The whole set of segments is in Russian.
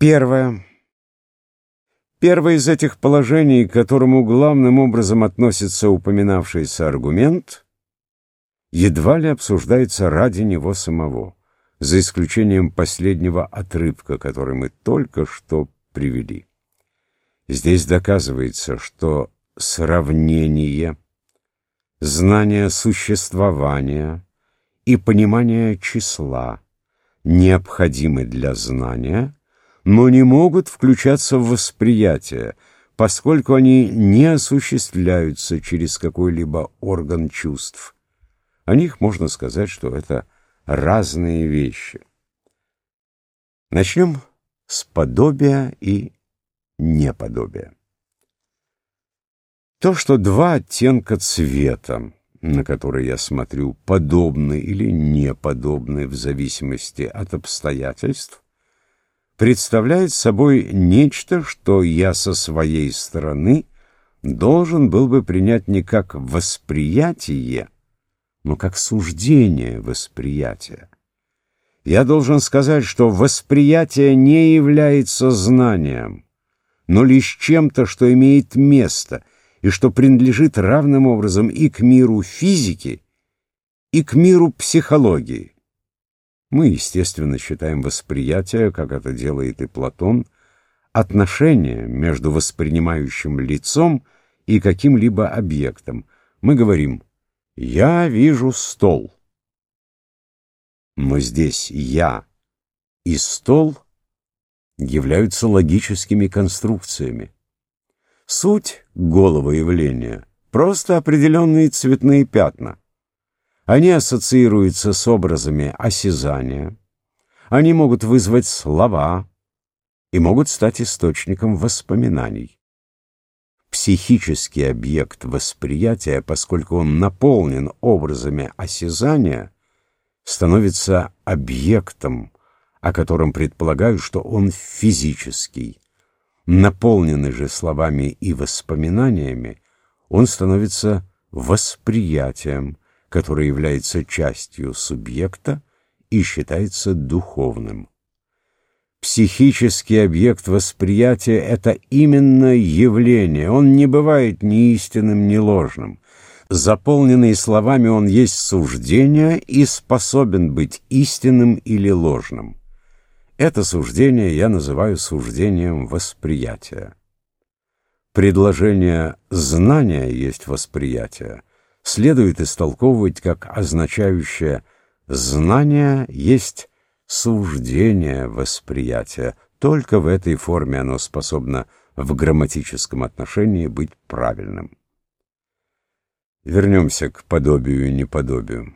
Первое. Первое из этих положений, к которому главным образом относится упоминавшийся аргумент, едва ли обсуждается ради него самого, за исключением последнего отрывка, который мы только что привели. Здесь доказывается, что сравнение, знание существования и понимание числа необходимы для знания – но не могут включаться в восприятие, поскольку они не осуществляются через какой-либо орган чувств. О них можно сказать, что это разные вещи. Начнем с подобия и неподобия. То, что два оттенка цвета, на которые я смотрю, подобны или неподобны в зависимости от обстоятельств, представляет собой нечто, что я со своей стороны должен был бы принять не как восприятие, но как суждение восприятия. Я должен сказать, что восприятие не является знанием, но лишь чем-то, что имеет место и что принадлежит равным образом и к миру физики, и к миру психологии. Мы, естественно, считаем восприятие, как это делает и Платон, отношение между воспринимающим лицом и каким-либо объектом. Мы говорим «я вижу стол». Но здесь «я» и «стол» являются логическими конструкциями. Суть голого явления — просто определенные цветные пятна. Они ассоциируются с образами осязания, они могут вызвать слова и могут стать источником воспоминаний. Психический объект восприятия, поскольку он наполнен образами осязания, становится объектом, о котором предполагают, что он физический. Наполненный же словами и воспоминаниями, он становится восприятием, который является частью субъекта и считается духовным. Психический объект восприятия — это именно явление, он не бывает ни истинным, ни ложным. Заполненный словами он есть суждение и способен быть истинным или ложным. Это суждение я называю суждением восприятия. Предложение «знание есть восприятие» следует истолковывать как означающее «знание есть суждение восприятия». Только в этой форме оно способно в грамматическом отношении быть правильным. Вернемся к подобию и неподобию.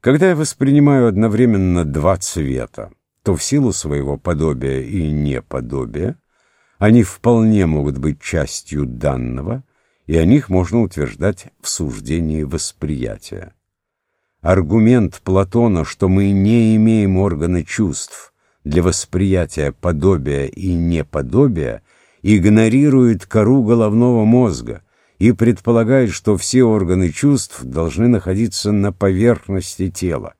Когда я воспринимаю одновременно два цвета, то в силу своего подобия и неподобия они вполне могут быть частью данного, и о них можно утверждать в суждении восприятия. Аргумент Платона, что мы не имеем органа чувств для восприятия подобия и неподобия, игнорирует кору головного мозга и предполагает, что все органы чувств должны находиться на поверхности тела.